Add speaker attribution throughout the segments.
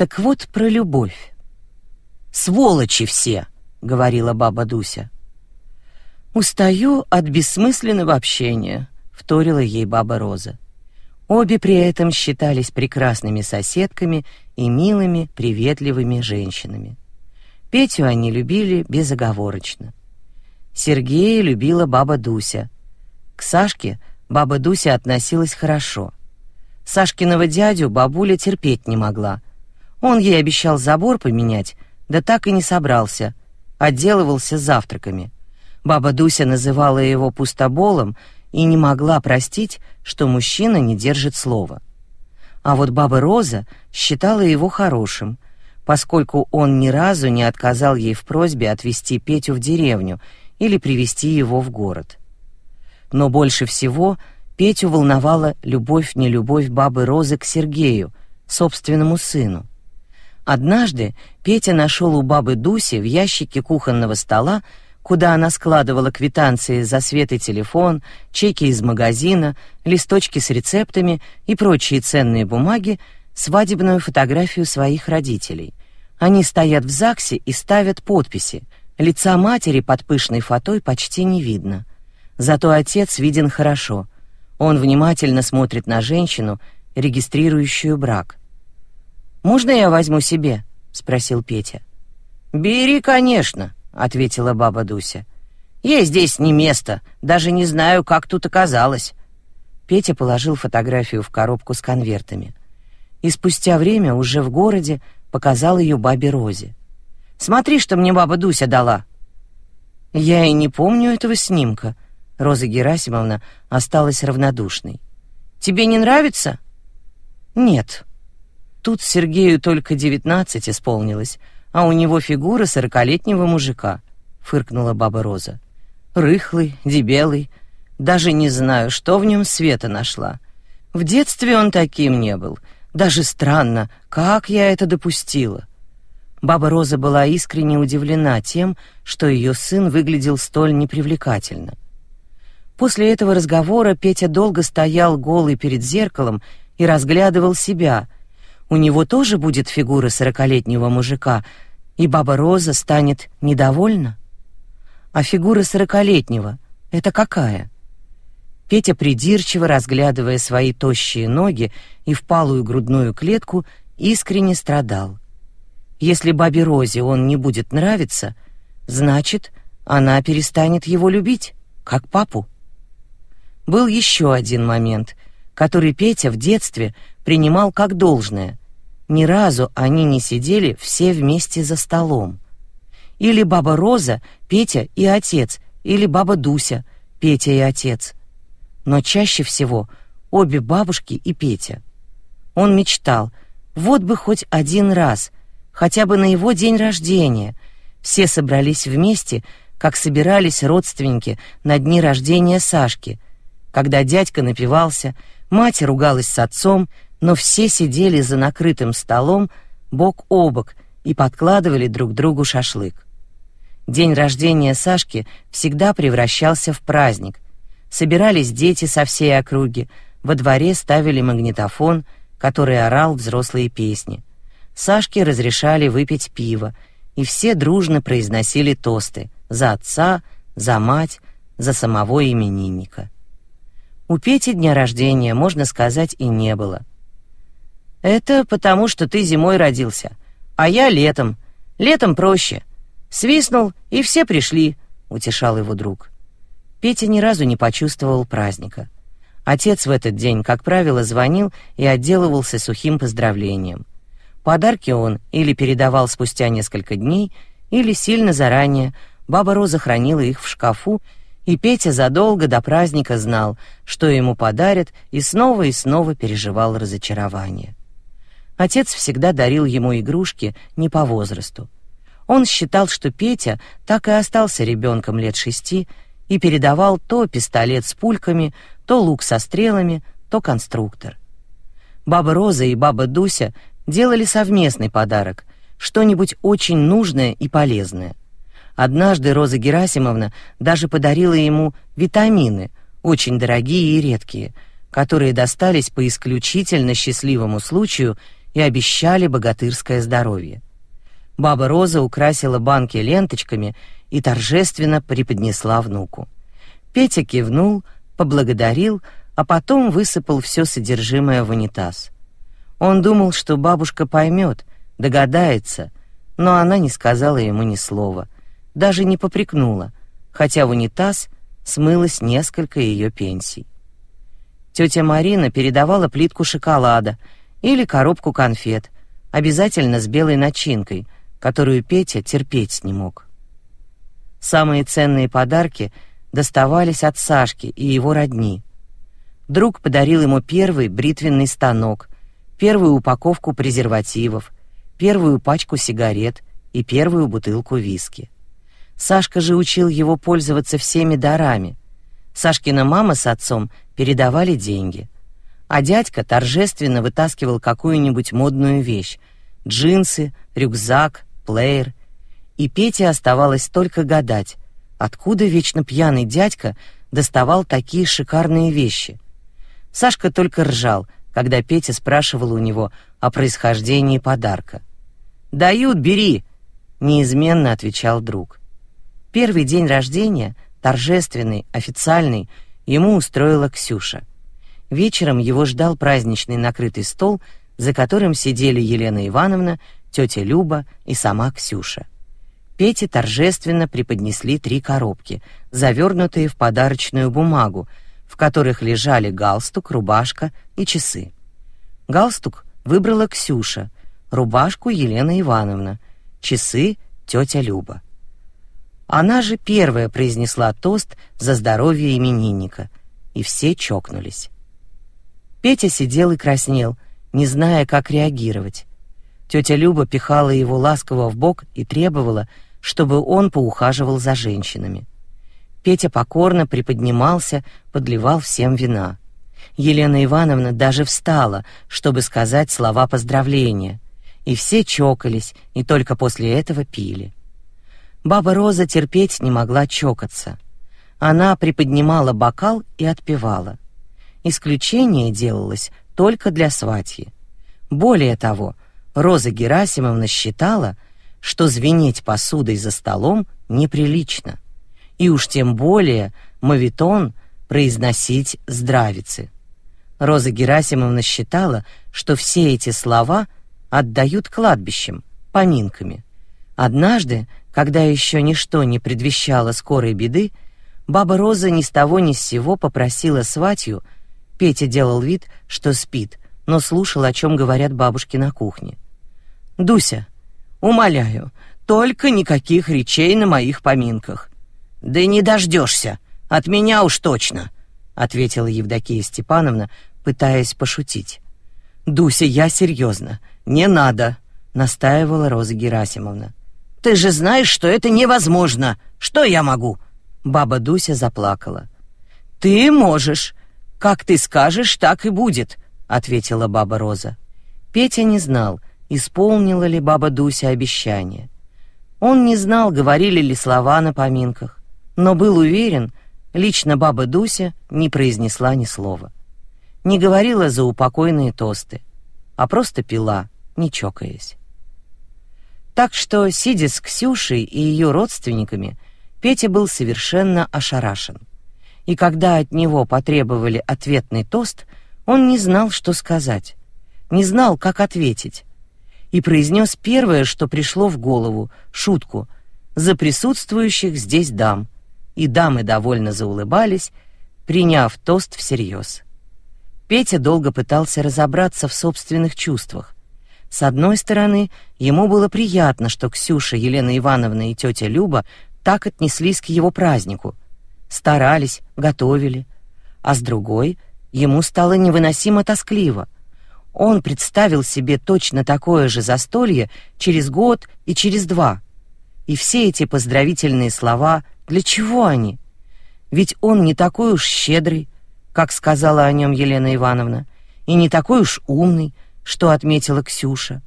Speaker 1: Так вот про любовь. «Сволочи все!» — говорила баба Дуся. «Устаю от бессмысленного общения», — вторила ей баба Роза. Обе при этом считались прекрасными соседками и милыми, приветливыми женщинами. Петю они любили безоговорочно. Сергея любила баба Дуся. К Сашке баба Дуся относилась хорошо. Сашкиного дядю бабуля терпеть не могла. Он ей обещал забор поменять, да так и не собрался, отделывался завтраками. Баба Дуся называла его пустоболом и не могла простить, что мужчина не держит слова. А вот баба Роза считала его хорошим, поскольку он ни разу не отказал ей в просьбе отвезти Петю в деревню или привезти его в город. Но больше всего Петю волновала любовь-нелюбовь бабы Розы к Сергею, собственному сыну. Однажды Петя нашел у бабы Дуси в ящике кухонного стола, куда она складывала квитанции за свет и телефон, чеки из магазина, листочки с рецептами и прочие ценные бумаги, свадебную фотографию своих родителей. Они стоят в ЗАГСе и ставят подписи. Лица матери под пышной фатой почти не видно. Зато отец виден хорошо. Он внимательно смотрит на женщину, регистрирующую брак. «Можно я возьму себе?» — спросил Петя. «Бери, конечно», — ответила баба Дуся. «Ей здесь не место, даже не знаю, как тут оказалось». Петя положил фотографию в коробку с конвертами. И спустя время, уже в городе, показал ее бабе Розе. «Смотри, что мне баба Дуся дала». «Я и не помню этого снимка», — Роза Герасимовна осталась равнодушной. «Тебе не нравится?» «Нет», Тут Сергею только девятнадцать исполнилось, а у него фигура сорокалетнего мужика, фыркнула баба Роза. Рыхлый, дебелый, даже не знаю, что в нем Света нашла. В детстве он таким не был. Даже странно, как я это допустила. Баба Роза была искренне удивлена тем, что ее сын выглядел столь непривлекательно. После этого разговора Петя долго стоял голый перед зеркалом и разглядывал себя — у него тоже будет фигура сорокалетнего мужика, и баба Роза станет недовольна? А фигура сорокалетнего — это какая? Петя, придирчиво разглядывая свои тощие ноги и впалую грудную клетку, искренне страдал. Если бабе Розе он не будет нравиться, значит, она перестанет его любить, как папу. Был еще один момент, который Петя в детстве принимал как должное, ни разу они не сидели все вместе за столом. Или баба Роза, Петя и отец, или баба Дуся, Петя и отец. Но чаще всего обе бабушки и Петя. Он мечтал, вот бы хоть один раз, хотя бы на его день рождения, все собрались вместе, как собирались родственники на дни рождения Сашки, когда дядька напивался, мать ругалась с отцом, но все сидели за накрытым столом бок о бок и подкладывали друг другу шашлык. День рождения Сашки всегда превращался в праздник. Собирались дети со всей округи, во дворе ставили магнитофон, который орал взрослые песни. Сашке разрешали выпить пиво, и все дружно произносили тосты за отца, за мать, за самого именинника. У Пети дня рождения, можно сказать, и не было. Это потому, что ты зимой родился, а я летом. Летом проще. Свистнул, и все пришли, утешал его друг. Петя ни разу не почувствовал праздника. Отец в этот день, как правило, звонил и отделывался сухим поздравлением. Подарки он или передавал спустя несколько дней, или сильно заранее. Баба Роза хранила их в шкафу, и Петя задолго до праздника знал, что ему подарят, и снова и снова переживал разочарование. Отец всегда дарил ему игрушки не по возрасту. Он считал, что Петя так и остался ребенком лет шести и передавал то пистолет с пульками, то лук со стрелами, то конструктор. Баба Роза и баба Дуся делали совместный подарок, что-нибудь очень нужное и полезное. Однажды Роза Герасимовна даже подарила ему витамины, очень дорогие и редкие, которые достались по исключительно счастливому случаю и обещали богатырское здоровье. Баба Роза украсила банки ленточками и торжественно преподнесла внуку. Петя кивнул, поблагодарил, а потом высыпал все содержимое в унитаз. Он думал, что бабушка поймет, догадается, но она не сказала ему ни слова, даже не попрекнула, хотя в унитаз смылось несколько ее пенсий. Тетя Марина передавала плитку шоколада или коробку конфет, обязательно с белой начинкой, которую Петя терпеть не мог. Самые ценные подарки доставались от Сашки и его родни. Друг подарил ему первый бритвенный станок, первую упаковку презервативов, первую пачку сигарет и первую бутылку виски. Сашка же учил его пользоваться всеми дарами. Сашкина мама с отцом передавали деньги, а дядька торжественно вытаскивал какую-нибудь модную вещь: джинсы, рюкзак, плеер. И Пете оставалось только гадать, откуда вечно пьяный дядька доставал такие шикарные вещи. Сашка только ржал, когда Петя спрашивал у него о происхождении подарка. «Дают, бери!» — неизменно отвечал друг. Первый день рождения, торжественный, официальный, ему устроила Ксюша. Вечером его ждал праздничный накрытый стол, за которым сидели Елена Ивановна, тетя Люба и сама Ксюша. Пете торжественно преподнесли три коробки, завернутые в подарочную бумагу, в которых лежали галстук, рубашка и часы. Галстук выбрала Ксюша, рубашку Елена Ивановна, часы тетя Люба. Она же первая произнесла тост за здоровье именинника, и все чокнулись. Петя сидел и краснел, не зная, как реагировать. Тетя Люба пихала его ласково в бок и требовала, чтобы он поухаживал за женщинами. Петя покорно приподнимался, подливал всем вина. Елена Ивановна даже встала, чтобы сказать слова поздравления — и все чокались, и только после этого пили. Баба Роза терпеть не могла чокаться. Она приподнимала бокал и отпивала. Исключение делалось только для сватьи. Более того, Роза Герасимовна считала, что звенеть посудой за столом неприлично, и уж тем более мавитон произносить здравицы. Роза Герасимовна считала, что все эти слова — отдают кладбищам, поминками. Однажды, когда еще ничто не предвещало скорой беды, баба Роза ни с того ни с сего попросила сватью, Петя делал вид, что спит, но слушал, о чем говорят бабушки на кухне. «Дуся, умоляю, только никаких речей на моих поминках». «Да не дождешься, от меня уж точно», — ответила Евдокия Степановна, пытаясь пошутить. «Дуся, я серьезно. Не надо», — настаивала Роза Герасимовна. «Ты же знаешь, что это невозможно. Что я могу?» Баба Дуся заплакала. «Ты можешь. Как ты скажешь, так и будет», — ответила баба Роза. Петя не знал, исполнила ли баба Дуся обещание. Он не знал, говорили ли слова на поминках, но был уверен, лично баба Дуся не произнесла ни слова не говорила за упокойные тосты, а просто пила, не чокаясь. Так что, сидя с Ксюшей и ее родственниками, Петя был совершенно ошарашен. И когда от него потребовали ответный тост, он не знал, что сказать, не знал, как ответить, и произнес первое, что пришло в голову, шутку «За присутствующих здесь дам», и дамы довольно заулыбались, приняв тост всерьез. Петя долго пытался разобраться в собственных чувствах. С одной стороны, ему было приятно, что Ксюша, Елена Ивановна и тетя Люба так отнеслись к его празднику, старались, готовили. А с другой, ему стало невыносимо тоскливо. Он представил себе точно такое же застолье через год и через два. И все эти поздравительные слова, для чего они? Ведь он не такой уж щедрый, как сказала о нем Елена Ивановна, и не такой уж умный, что отметила Ксюша,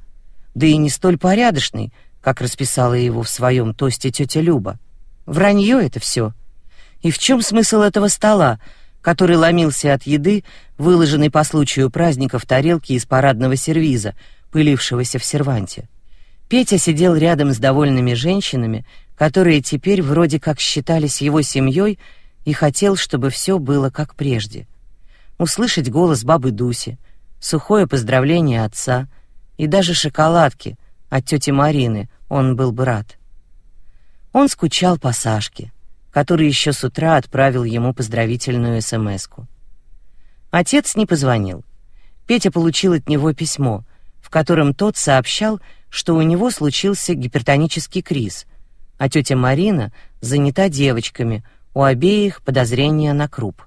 Speaker 1: да и не столь порядочный, как расписала его в своем тосте тетя Люба. Вранье это все. И в чем смысл этого стола, который ломился от еды, выложенной по случаю праздника в тарелке из парадного сервиза, пылившегося в серванте. Петя сидел рядом с довольными женщинами, которые теперь вроде как считались его семьей, и хотел, чтобы все было как прежде. Услышать голос бабы Дуси, сухое поздравление отца и даже шоколадки от тети Марины он был бы рад. Он скучал по Сашке, который еще с утра отправил ему поздравительную СМСку. Отец не позвонил. Петя получил от него письмо, в котором тот сообщал, что у него случился гипертонический криз, а тетя Марина занята девочками, у обеих подозрения на круп.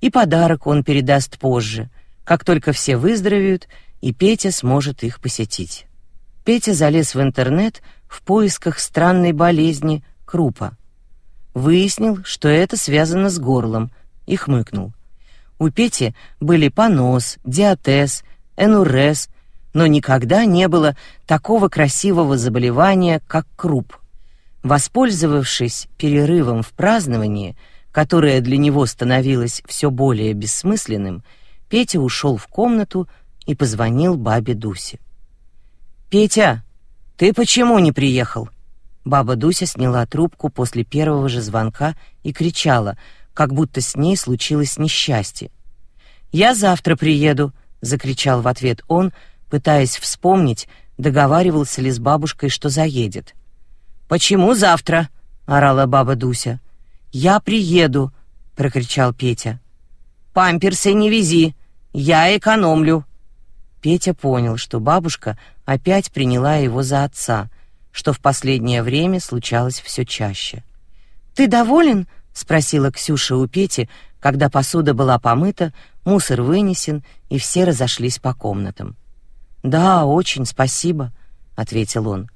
Speaker 1: И подарок он передаст позже, как только все выздоровеют, и Петя сможет их посетить. Петя залез в интернет в поисках странной болезни крупа. Выяснил, что это связано с горлом, и хмыкнул. У Пети были понос, диатез, энурез, но никогда не было такого красивого заболевания, как круп. Воспользовавшись перерывом в праздновании, которое для него становилось все более бессмысленным, Петя ушел в комнату и позвонил бабе Дусе. «Петя, ты почему не приехал?» Баба Дуся сняла трубку после первого же звонка и кричала, как будто с ней случилось несчастье. «Я завтра приеду», — закричал в ответ он, пытаясь вспомнить, договаривался ли с бабушкой, что заедет. «Почему завтра?» — орала баба Дуся. «Я приеду!» — прокричал Петя. «Памперсы не вези, я экономлю!» Петя понял, что бабушка опять приняла его за отца, что в последнее время случалось все чаще. «Ты доволен?» — спросила Ксюша у Пети, когда посуда была помыта, мусор вынесен, и все разошлись по комнатам. «Да, очень, спасибо», — ответил он.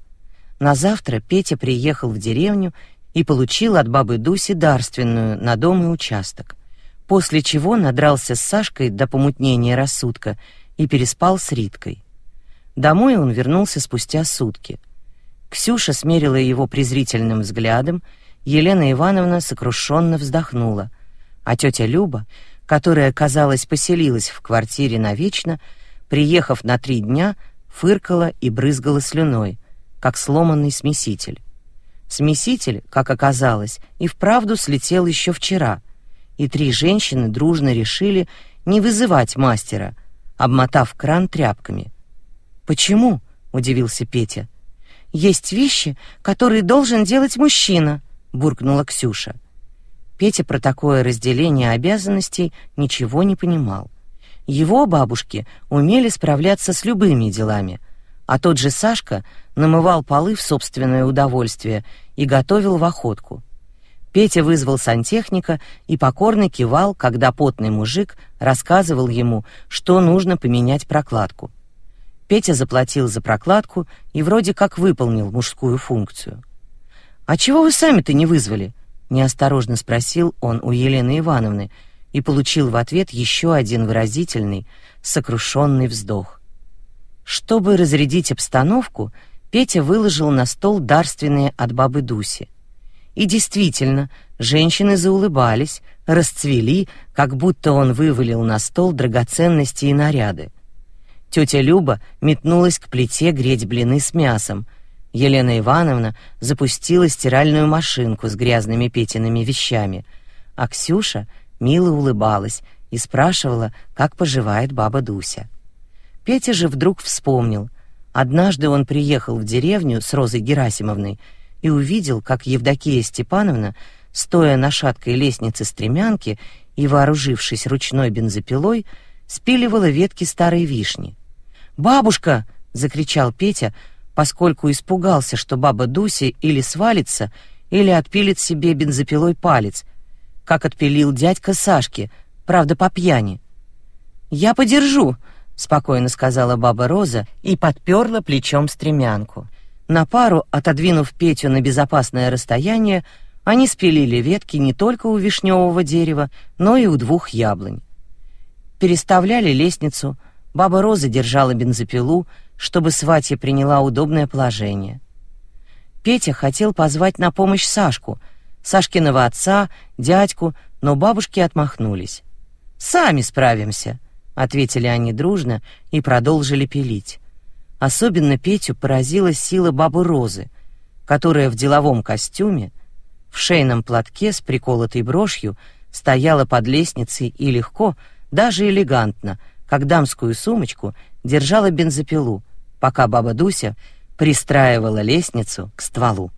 Speaker 1: На завтра Петя приехал в деревню и получил от бабы Дуси дарственную на дом и участок, после чего надрался с Сашкой до помутнения рассудка и переспал с Риткой. Домой он вернулся спустя сутки. Ксюша смерила его презрительным взглядом, Елена Ивановна сокрушенно вздохнула, а тетя Люба, которая, казалось, поселилась в квартире навечно, приехав на три дня, фыркала и брызгала слюной — как сломанный смеситель. Смеситель, как оказалось, и вправду слетел еще вчера, и три женщины дружно решили не вызывать мастера, обмотав кран тряпками. «Почему?» — удивился Петя. «Есть вещи, которые должен делать мужчина», — буркнула Ксюша. Петя про такое разделение обязанностей ничего не понимал. Его бабушки умели справляться с любыми делами, а тот же Сашка намывал полы в собственное удовольствие и готовил в охотку. Петя вызвал сантехника и покорно кивал, когда потный мужик рассказывал ему, что нужно поменять прокладку. Петя заплатил за прокладку и вроде как выполнил мужскую функцию. «А чего вы сами-то не вызвали?» — неосторожно спросил он у Елены Ивановны и получил в ответ еще один выразительный, сокрушенный вздох. Чтобы разрядить обстановку, Петя выложил на стол дарственные от бабы Дуси. И действительно, женщины заулыбались, расцвели, как будто он вывалил на стол драгоценности и наряды. Тетя Люба метнулась к плите греть блины с мясом. Елена Ивановна запустила стиральную машинку с грязными Петиными вещами, а Ксюша мило улыбалась и спрашивала, как поживает баба Дуся. Петя же вдруг вспомнил. Однажды он приехал в деревню с Розой Герасимовной и увидел, как Евдокия Степановна, стоя на шаткой лестнице стремянки и вооружившись ручной бензопилой, спиливала ветки старой вишни. «Бабушка!» — закричал Петя, поскольку испугался, что баба Дуся или свалится, или отпилит себе бензопилой палец, как отпилил дядька Сашки, правда, по пьяни. «Я подержу!» спокойно сказала баба Роза и подперла плечом стремянку. На пару, отодвинув Петю на безопасное расстояние, они спилили ветки не только у вишневого дерева, но и у двух яблонь. Переставляли лестницу, баба Роза держала бензопилу, чтобы сватья приняла удобное положение. Петя хотел позвать на помощь Сашку, Сашкиного отца, дядьку, но бабушки отмахнулись. «Сами справимся», ответили они дружно и продолжили пилить. Особенно Петю поразила сила бабы Розы, которая в деловом костюме, в шейном платке с приколотой брошью, стояла под лестницей и легко, даже элегантно, как дамскую сумочку, держала бензопилу, пока баба Дуся пристраивала лестницу к стволу.